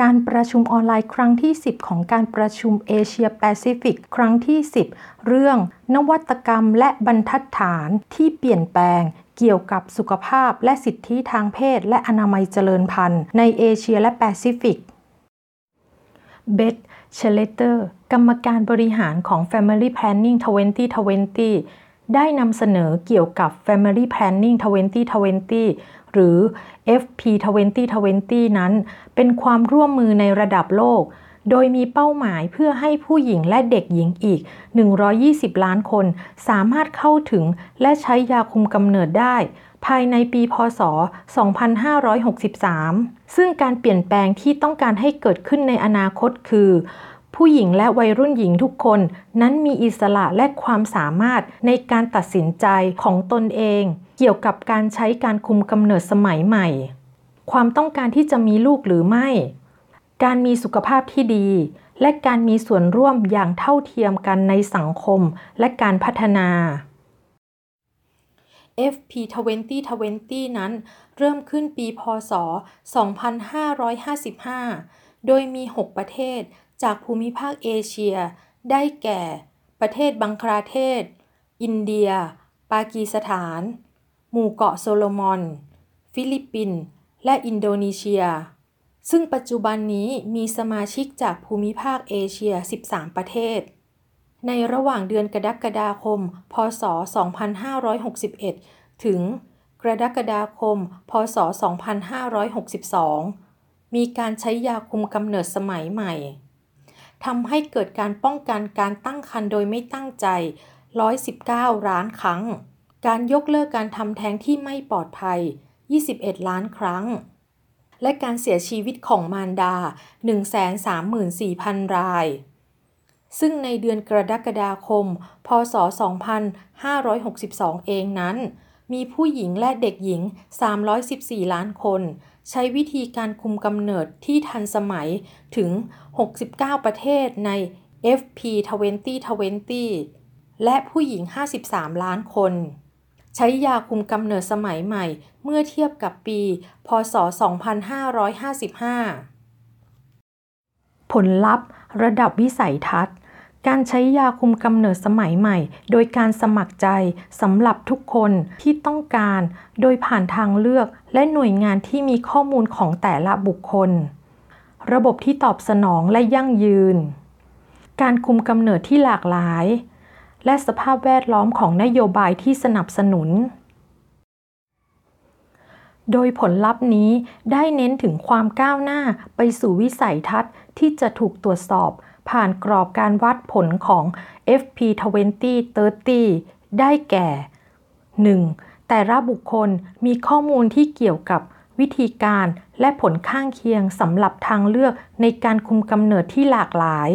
การประชุมออนไลน์ครั้งที่ 10 ของการประชุมเอเชียแปซิฟิกครั้งที่ 10 เรื่องนวัตกรรมและบรรทัดฐานที่เปลี่ยนแปลงเกี่ยวกับสุขภาพและสิทธิทางเพศและอนามัยเจริญพันธุ์ในเอเชียและแปซิฟิก เบธเชเลเตอร์ กรรมการบริหารของ Family Planning 2020 ได้นำเสนอเกี่ยวกับ Family Planning 2020 หรือ FP 2020 นั้น เป็นความร่วมมือในระดับโลก โดยมีเป้าหมายเพื่อให้ผู้หญิงและเด็กหญิงอีก 120 ล้านคน สามารถเข้าถึงและใช้ยาคุมกำเนิดได้ ภายในปีพศ 2563 ซึ่งการเปลี่ยนแปลงที่ต้องการให้เกิดขึ้นในอนาคตคือผู้หญิงและวัยรุ่นหญิงทุกคนนั้นมีอิสระและความสามารถในการตัดสินใจของตนเอง เกี่ยวกับการใช้การคุมกำเนิดสมัยใหม่ ความต้องการที่จะมีลูกหรือไม่ การมีสุขภาพที่ดี และการมีส่วนร่วมอย่างเท่าเทียมกันในสังคมและการพัฒนา FP 2020 นั้น เริ่มขึ้นปีพศ 2555 โดยมี 6 ประเทศจากภูมิภาคเอเชีย ได้แก่ ประเทศบังคลาเทศ อินเดีย ปากีสถาน หมู่เกาะโซโลมอน ฟิลิปปินส์และอินโดนีเซีย ซึ่งปัจจุบันนี้มีสมาชิกจากภูมิภาคเอเชีย 13 ประเทศ ในระหว่างเดือนกรกฎาคม พศ 2561 ถึงกรกฎาคม พศ 2562 มีการใช้ยาคุมกำเนิดสมัยใหม่ทำให้เกิดการป้องกันการตั้งครรภ์โดยไม่ตั้งใจ 119 ล้านครั้ง การยกเลิกการทำแท้งที่ไม่ปลอดภัย 21 ล้านครั้ง และการเสียชีวิตของมารดา 134,000 ราย ซึ่งในเดือนกรกฎาคม พศ 2562 เองนั้น มีผู้หญิงและเด็กหญิง 314 ล้านคน ใช้วิธีการคุมกำเนิดที่ทันสมัยถึง 69 ประเทศใน FP 2020และผู้หญิง 53 ล้านคน ใช้ยาคุมกำเนิดสมัยใหม่ เมื่อเทียบกับปี พศ 2555 ผลลัพธ์ ระดับวิสัยทัศน์ การใช้ยาคุมกำเนิดสมัยใหม่ โดยการสมัครใจสำหรับทุกคนที่ต้องการ โดยผ่านทางเลือกและหน่วยงานที่มีข้อมูลของแต่ละบุคคล ระบบที่ตอบสนองและยั่งยืน การคุมกำเนิดที่หลากหลาย และสภาพแวดล้อมของนโยบายที่สนับสนุน โดยผลลัพธ์นี้ได้เน้นถึงความก้าวหน้าไปสู่วิสัยทัศน์ที่จะถูกตรวจสอบ ผ่านกรอบการวัดผลของ FP 2030 ได้แก่ 1. แต่ละบุคคลมีข้อมูลที่เกี่ยวกับวิธีการและผลข้างเคียงสำหรับทางเลือกในการคุมกำเนิดที่หลากหลาย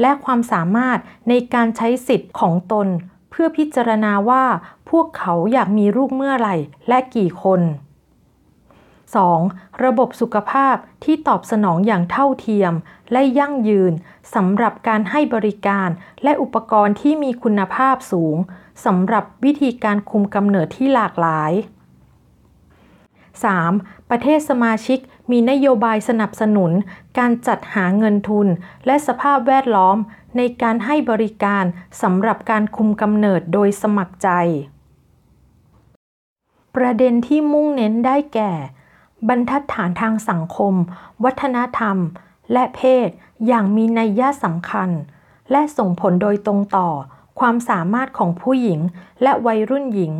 และความสามารถในการใช้สิทธิ์ของตน เพื่อพิจารณาว่าพวกเขาอยากมีลูกเมื่อไหร่และกี่คน 2. ระบบสุขภาพที่ตอบสนองอย่างเท่าเทียม และยั่งยืนสำหรับการให้บริการและอุปกรณ์ที่มีคุณภาพสูงสำหรับวิธีการคุมกำเนิดที่หลากหลาย 3. ประเทศสมาชิกมีนโยบายสนับสนุน การจัดหาเงินทุน และสภาพแวดล้อม ในการให้บริการสำหรับการคุมกำเนิดโดยสมัครใจ ประเด็นที่มุ่งเน้นได้แก่ บรรทัดฐานทางสังคม วัฒนธรรม และเพศอย่างมีนัยยะสำคัญ และส่งผลโดยตรงต่อ ความสามารถของผู้หญิงและวัยรุ่นหญิง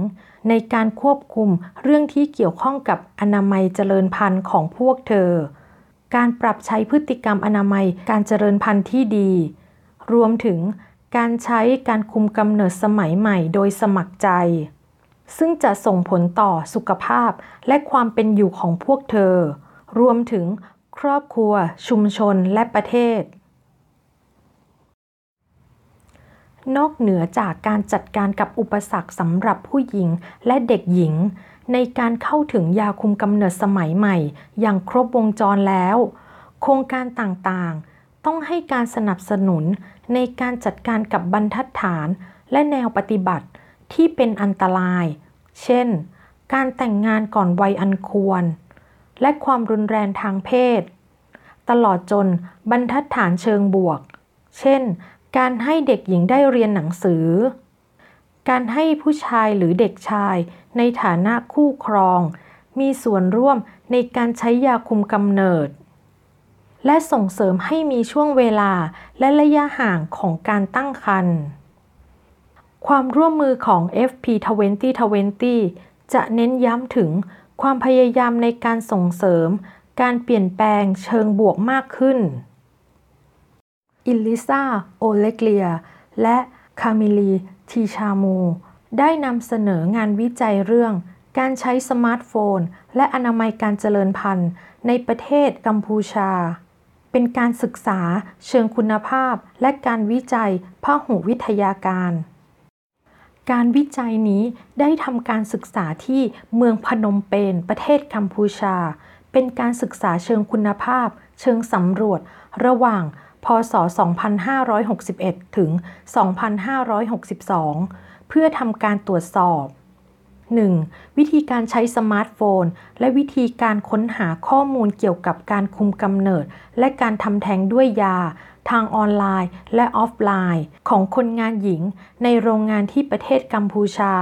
ในการควบคุมเรื่องที่เกี่ยวข้องกับอนามัยเจริญพันธุ์ของพวกเธอ การปรับใช้พฤติกรรมอนามัยการเจริญพันธุ์ที่ดี รวมถึงการใช้การคุมกำเนิดสมัยใหม่โดยสมัครใจ ซึ่งจะส่งผลต่อสุขภาพและความเป็นอยู่ของพวกเธอ รวมถึงครอบครัว ชุมชนและประเทศ นอกเหนือจากการจัดการกับอุปสรรคสำหรับผู้หญิงและเด็กหญิง ในการเข้าถึงยาคุมกำเนิดสมัยใหม่ อย่างครบวงจรแล้ว โครงการต่างๆ ต้องให้การสนับสนุนในการจัดการกับบรรทัดฐานและแนวปฏิบัติที่เป็นอันตราย เช่น การแต่งงานก่อนวัยอันควร และความรุนแรงทางเพศ ตลอดจนบรรทัดฐานเชิงบวก เช่น การให้เด็กหญิงได้เรียนหนังสือ การให้ผู้ชายหรือเด็กชายในฐานะคู่ครอง มีส่วนร่วมในการใช้ยาคุมกำเนิด และส่งเสริมให้มีช่วงเวลาและระยะห่างของการตั้งครรภ์ความร่วมมือของ FP 2020 จะเน้นย้ำถึงความพยายามในการส่งเสริม การเปลี่ยนแปลงเชิงบวกมากขึ้น อิลิซาโอเลกเลีย และคามิลี ทีชามู ได้นำเสนองานวิจัยเรื่อง การใช้สมาร์ทโฟน และอนามัยการเจริญพันธุ์ ในประเทศกัมพูชา เป็นการศึกษาเชิงคุณภาพและการวิจัยพหุวิทยาการ การวิจัยนี้ได้ทำการศึกษาที่เมืองพนมเปญประเทศกัมพูชา เป็นการศึกษาเชิงคุณภาพ เชิงสำรวจ ระหว่าง พศ 2561 ถึง 2562 เพื่อทำการตรวจสอบ 1. วิธีการใช้สมาร์ทโฟน และวิธีการค้นหาข้อมูลเกี่ยวกับการคุมกำเนิด และการทำแท้งด้วยยา ทางออนไลน์และออฟไลน์ ของคนงานหญิงในโรงงานที่ประเทศกัมพูชา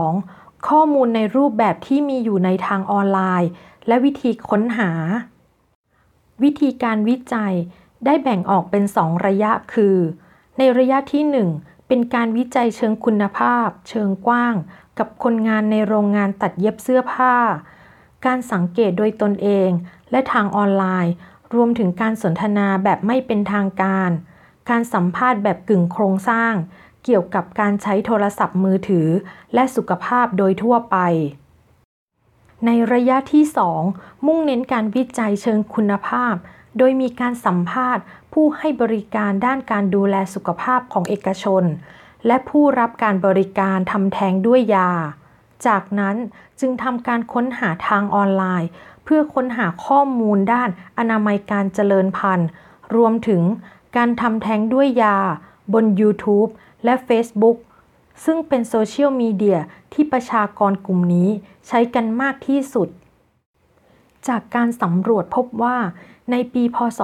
2. ข้อมูลในรูปแบบที่มีอยู่ในทางออนไลน์ และวิธีค้นหา วิธีการวิจัยได้แบ่งออกเป็น 2 ระยะคือ ในระยะที่ 1 เป็นการวิจัยเชิงคุณภาพ เชิงกว้าง กับคนงานในโรงงานตัดเย็บเสื้อผ้า การสังเกตโดยตนเอง และทางออนไลน์ รวมถึงการสนทนาแบบไม่เป็นทางการ การสัมภาษณ์แบบกึ่งโครงสร้าง เกี่ยวกับการใช้โทรศัพท์มือถือ และสุขภาพโดยทั่วไป ในระยะที่ 2 มุ่งเน้นการวิจัยเชิงคุณภาพ โดยมีการสัมภาษณ์ ผู้ให้บริการด้านการดูแลสุขภาพของเอกชน และผู้รับการบริการทำแท้งด้วยยา จากนั้นจึงทำการค้นหาทางออนไลน์ เพื่อค้นหาข้อมูลด้านอนามัยการเจริญพันธุ์ รวมถึงการทำแท้งด้วยยา บน YouTube และ Facebook ซึ่งเป็นโซเชียลมีเดียที่ประชากรกลุ่มนี้ใช้กันมากที่สุด จากการสำรวจพบว่าในปีพศ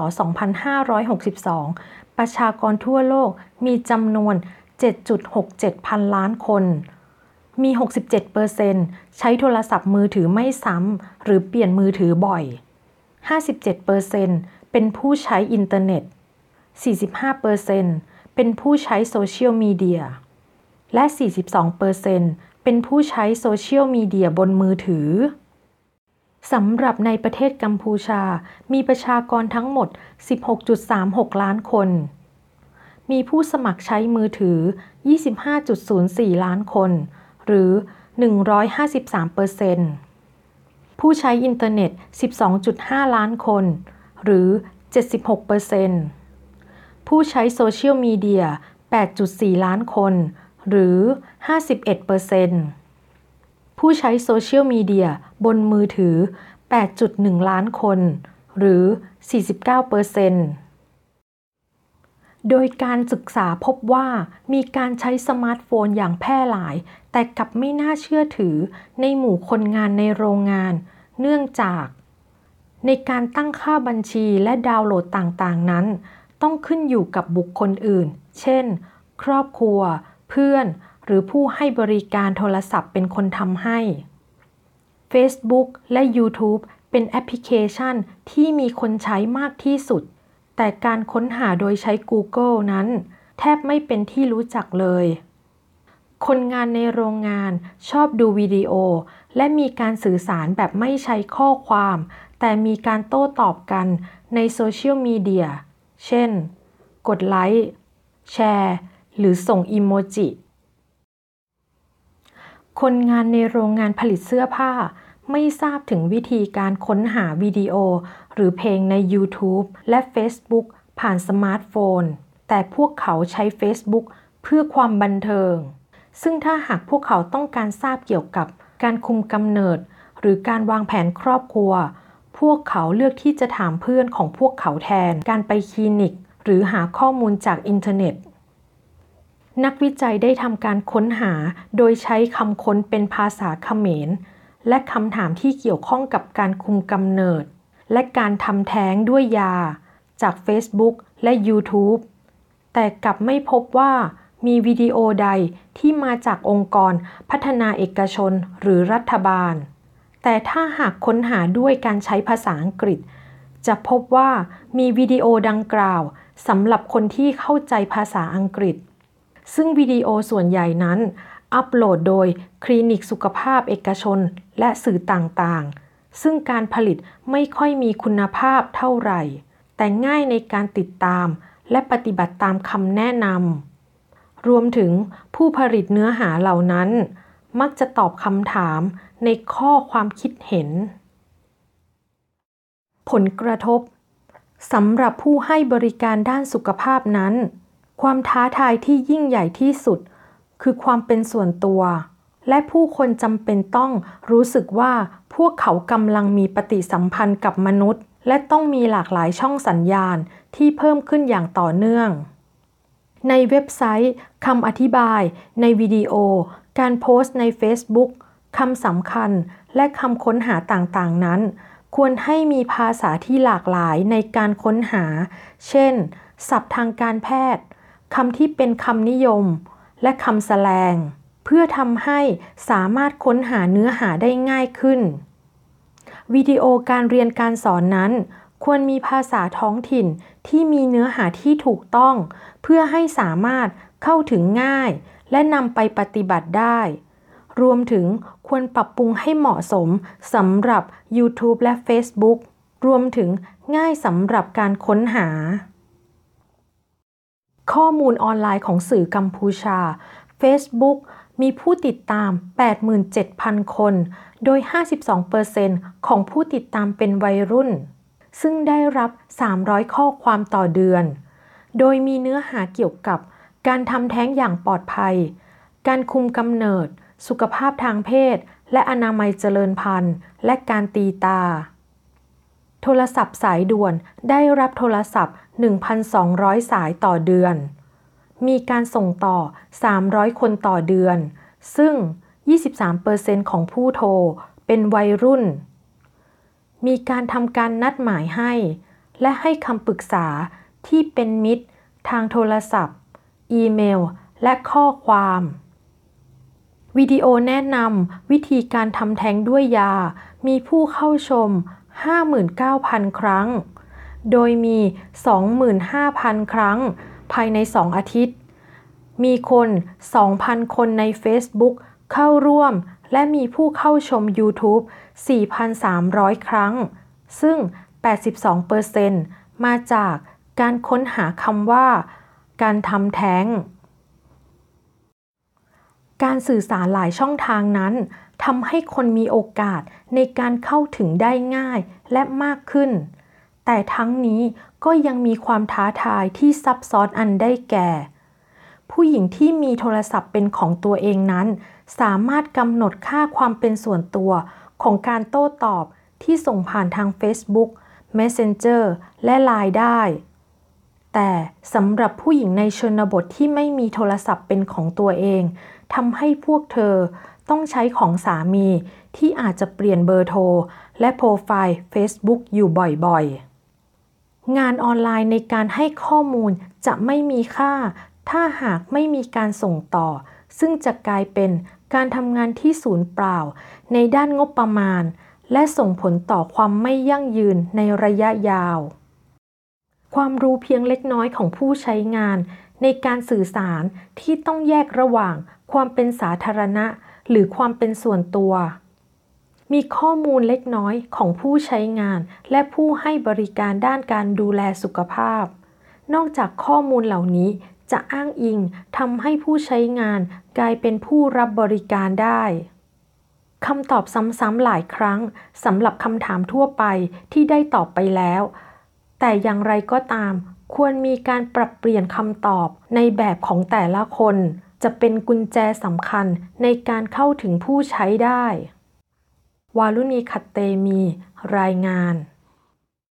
2562 ประชากรทั่วโลกมีจำนวน 7.67 พันล้านคน มี 67%ใช้โทรศัพท์มือถือไม่ซ้ำหรือเปลี่ยนมือถือบ่อย 57%เป็นผู้ใช้อินเทอร์เน็ต 45%เป็นผู้ใช้โซเชียลมีเดีย และ 42%เป็นผู้ใช้โซเชียลมีเดียบนมือถือ สำหรับในประเทศกัมพูชา มีประชากรทั้งหมด 16.36 ล้านคน มีผู้สมัครใช้มือถือ 25.04 ล้านคน หรือ 153%ผู้ใช้อินเทอร์เน็ต 12.5 ล้านคน หรือ 76%ผู้ใช้โซเชียลมีเดีย 8.4 ล้านคน หรือ 51%ผู้ใช้โซเชียลมีเดียบนมือถือ 8.1 ล้านคน หรือ 49%โดยการศึกษาพบว่ามีการใช้สมาร์ทโฟนอย่างแพร่หลาย แต่กลับไม่น่าเชื่อถือในหมู่คนงานในโรงงาน เนื่องจาก ในการตั้งค่าบัญชีและดาวน์โหลดต่างๆนั้น ต้องขึ้นอยู่กับบุคคลอื่น เช่น ครอบครัว เพื่อนหรือผู้ให้บริการโทรศัพท์เป็นคนทำให้ Facebook และ YouTube เป็นแอปพลิเคชันที่มีคนใช้มากที่สุด แต่การค้นหาโดยใช้ Google นั้น แทบไม่เป็นที่รู้จักเลย คนงานในโรงงานชอบดูวิดีโอ และมีการสื่อสารแบบไม่ใช้ข้อความ แต่มีการโต้ตอบกันในโซเชียลมีเดีย เช่น กดไลค์ แชร์ หรือส่งอีโมจิ คนงานในโรงงานผลิตเสื้อผ้า ไม่ทราบถึงวิธีการค้นหาวิดีโอ หรือเพลงใน YouTube และ Facebook ผ่านสมาร์ทโฟน แต่พวกเขาใช้ Facebook เพื่อความบันเทิง ซึ่งถ้าหากพวกเขาต้องการทราบเกี่ยวกับการคุมกำเนิด หรือการวางแผนครอบครัว พวกเขาเลือกที่จะถามเพื่อนของพวกเขาแทน การไปคลินิก หรือหาข้อมูลจากอินเทอร์เน็ต นักวิจัยได้ทำการค้นหาโดยใช้คำค้นเป็นภาษาเขมร และคำถามที่เกี่ยวข้องกับการคุมกำเนิด และการทำแท้งด้วยยา จาก Facebook และ YouTube แต่กลับไม่พบว่ามีวิดีโอใดที่มาจากองค์กรพัฒนาเอกชนหรือรัฐบาล แต่ถ้าหากค้นหาด้วยการใช้ภาษาอังกฤษ จะพบว่ามีวิดีโอดังกล่าวสำหรับคนที่เข้าใจภาษาอังกฤษ ซึ่งวิดีโอส่วนใหญ่นั้น อัปโหลดโดยคลินิกสุขภาพเอกชนและสื่อต่างๆ ซึ่งการผลิตไม่ค่อยมีคุณภาพเท่าไหร่ แต่ง่ายในการติดตาม และปฏิบัติตามคำแนะนำรวมถึงผู้ผลิตเนื้อหาเหล่านั้น มักจะตอบคำถามในข้อความคิดเห็น ผลกระทบสำหรับผู้ให้บริการด้านสุขภาพนั้น ความท้าทายที่ยิ่งใหญ่ที่สุด คือความเป็นส่วนตัว และผู้คนจำเป็นต้องรู้สึกว่าพวกเขากำลังมีปฏิสัมพันธ์กับมนุษย์ และต้องมีหลากหลายช่องสัญญาณที่เพิ่มขึ้นอย่างต่อเนื่อง ในเว็บไซต์คำอธิบาย ในวิดีโอ การโพสต์ใน Facebook คำสำคัญและคำค้นหาต่างๆนั้น ควรให้มีภาษาที่หลากหลายในการค้นหา เช่น ศัพท์ทางการแพทย์ คำที่เป็นคำนิยม และคำแสลง เพื่อทำให้สามารถค้นหาเนื้อหาได้ง่ายขึ้น วิดีโอการเรียนการสอนนั้น ควรมีภาษาท้องถิ่นที่มีเนื้อหาที่ถูกต้อง เพื่อให้สามารถเข้าถึงง่าย และนำไปปฏิบัติได้ รวมถึงควรปรับปรุงให้เหมาะสมสำหรับ YouTube และ Facebook รวมถึงง่ายสำหรับการค้นหา ข้อมูลออนไลน์ของสื่อกัมพูชา Facebook มีผู้ติดตาม 87,000 คน โดย 52%ของผู้ติดตามเป็นวัยรุ่น ซึ่งได้รับ 300 ข้อความต่อเดือน โดยมีเนื้อหาเกี่ยวกับ การทำแท้งอย่างปลอดภัย การคุมกำเนิด สุขภาพทางเพศ และอนามัยเจริญพันธุ์ และการตีตา โทรศัพท์สายด่วนได้รับโทรศัพท์ 1,200 สายต่อเดือน มีการส่งต่อ 300 คนต่อเดือน ซึ่ง 23%ของผู้โทรเป็นวัยรุ่น มีการทำการนัดหมายให้ และให้คำปรึกษาที่เป็นมิตร ทางโทรศัพท์ อีเมล และข้อความวิดีโอแนะนำวิธีการทำแท้งด้วยยา มีผู้เข้าชม 59,000 ครั้ง โดยมี 25,000 ครั้งภายใน 2 อาทิตย์ มีคน 2,000 คนใน Facebook เข้าร่วม และมีผู้เข้าชม YouTube 4,300 ครั้ง ซึ่ง 82%มาจากการค้นหาคำว่า การทำแท้ง การสื่อสารหลายช่องทางนั้นทำให้คนมีโอกาสในการเข้าถึงได้ง่ายและมากขึ้น แต่ทั้งนี้ก็ยังมีความท้าทายที่ซับซ้อนอันได้แก่ ผู้หญิงที่มีโทรศัพท์เป็นของตัวเองนั้น สามารถกำหนดค่าความเป็นส่วนตัวของการโต้ตอบที่ส่งผ่านทาง Facebook Messenger และ Line ได้ แต่สำหรับผู้หญิงในชนบทที่ไม่มีโทรศัพท์เป็นของตัวเองทำให้พวกเธอต้องใช้ของสามีที่อาจจะเปลี่ยนเบอร์โทร และโปรไฟล์ Facebook อยู่บ่อยๆ งานออนไลน์ในการให้ข้อมูลจะไม่มีค่า ถ้าหากไม่มีการส่งต่อ ซึ่งจะกลายเป็นการทำงานที่ศูนย์เปล่า ในด้านงบประมาณ และส่งผลต่อความไม่ยั่งยืนในระยะยาว ความรู้เพียงเล็กน้อยของผู้ใช้งาน ในการสื่อสารที่ต้องแยกระหว่าง ความเป็นสาธารณะ หรือความเป็นส่วนตัว มีข้อมูลเล็กน้อยของผู้ใช้งาน และผู้ให้บริการด้านการดูแลสุขภาพ นอกจากข้อมูลเหล่านี้จะอ้างอิงทำให้ผู้ใช้งานกลายเป็นผู้รับบริการได้คำตอบซ้ำๆหลายครั้งสำหรับคำถามทั่วไปที่ได้ตอบไปแล้ว แต่อย่างไรก็ตาม ควรมีการปรับเปลี่ยนคำตอบในแบบของแต่ละคน จะเป็นกุญแจสำคัญในการเข้าถึงผู้ใช้ได้ วารุณีขัตเตมี รายงาน